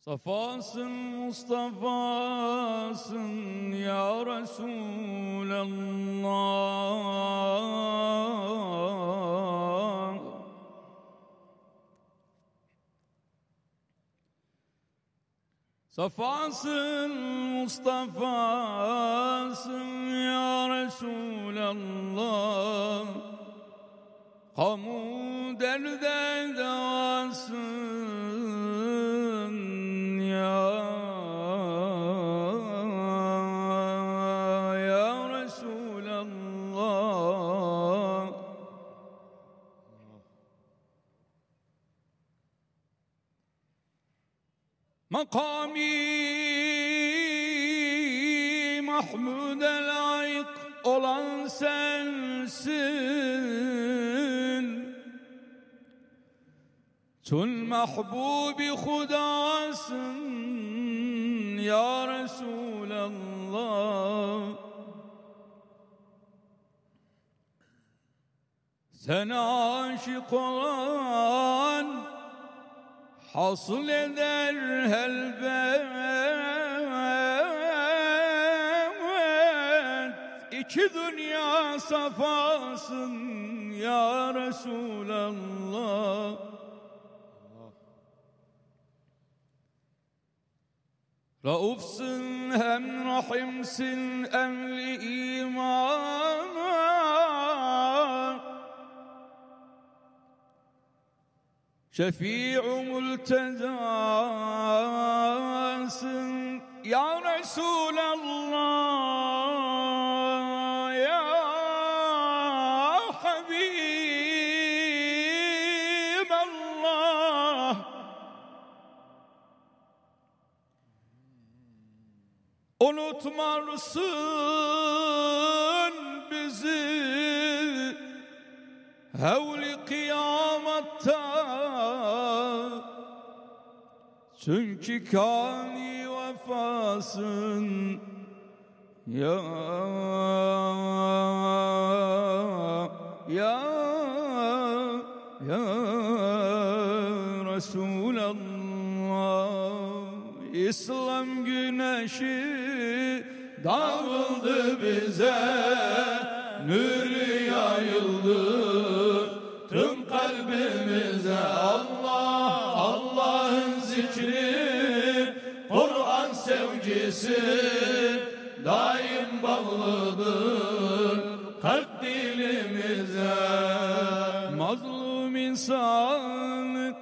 Safasın Mustafa'sın ya Resulallah. Safasın Mustafa'sın ya Resulallah. Kamu derde Makami Mahmud'e layık olan sensin. Tül mahbubi hudasın ya Resulallah. Sen aşık olan hasıl eder helbet. İki dünya safasın ya Resulallah. Raufsın hem rahimsin emli iman Şefi'u multezasın Ya Resulallah Ya Habiballah Unutmarsın bizi. Hevli kıyamatta Çünkü kani vefasın Ya Ya Ya Resulallah. İslam güneşi dağıldı bize Nürü yayıldı kalbimize Allah Allah'ın zikri Kur'an sevgisi daim bağlıdır. Kalp dilimize Mazlum insan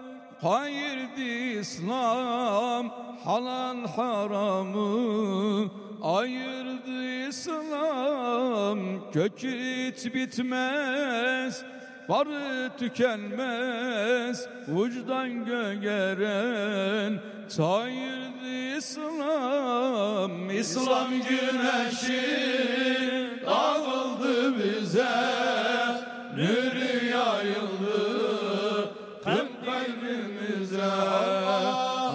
kayırdı İslam halal haramı ayırdı İslam. Kökü hiç bitmez varı tükenmez Vucdan gögeren Çayırdı İslam İslam güneşi dağıldı bize Nürü yayıldı Tüm kalbimize.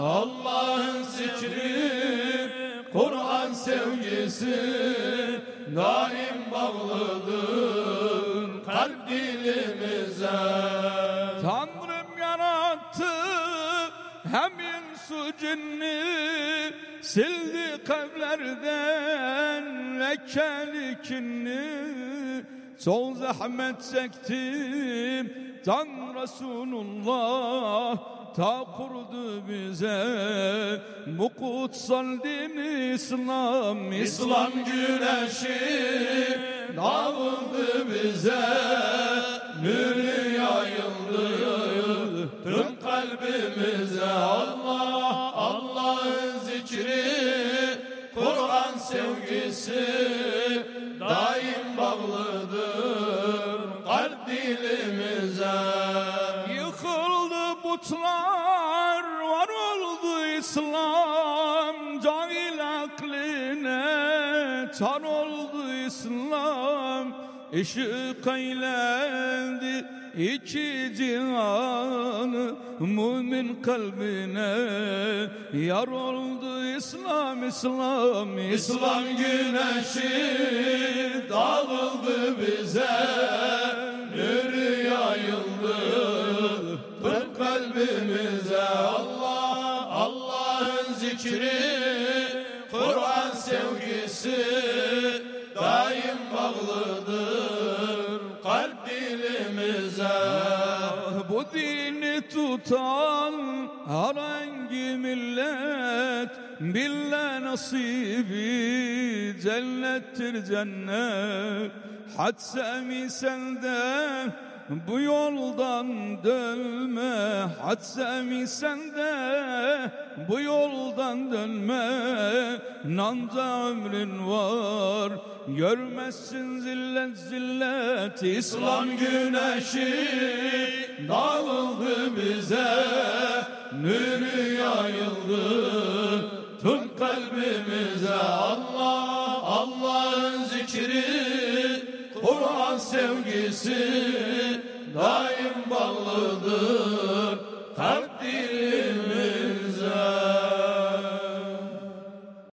Allah'ın zikri Kur'an sevgisi Daim bağlıdır dilimize. Tanrım yarattı hem insu cinni Sildi kalplerden lekeli kinni Çok zahmet çektim Can Resulullah ta kurdu bize bu kutsal din İslam İslam güneşi dağıldı bize çar oldu İslam Işık eyledi iki cihanı. Mümin kalbine yar oldu İslam İslam İslam güneşi dağıldı bize. Nürü yayıldı Tüm kalbimize bağlıdır kalp dilimize. Bu dini tutan hangi millet Bille nasibi cennettir cennet. Hadse mi sende bu yoldan dönme Hadse mi sende. Bu yoldan dönme Nanca ömrün var. Görmezsin zillet zillet İslam güneşi dağıldı bize Vatan sevgisi daim bağlıdır. Takdir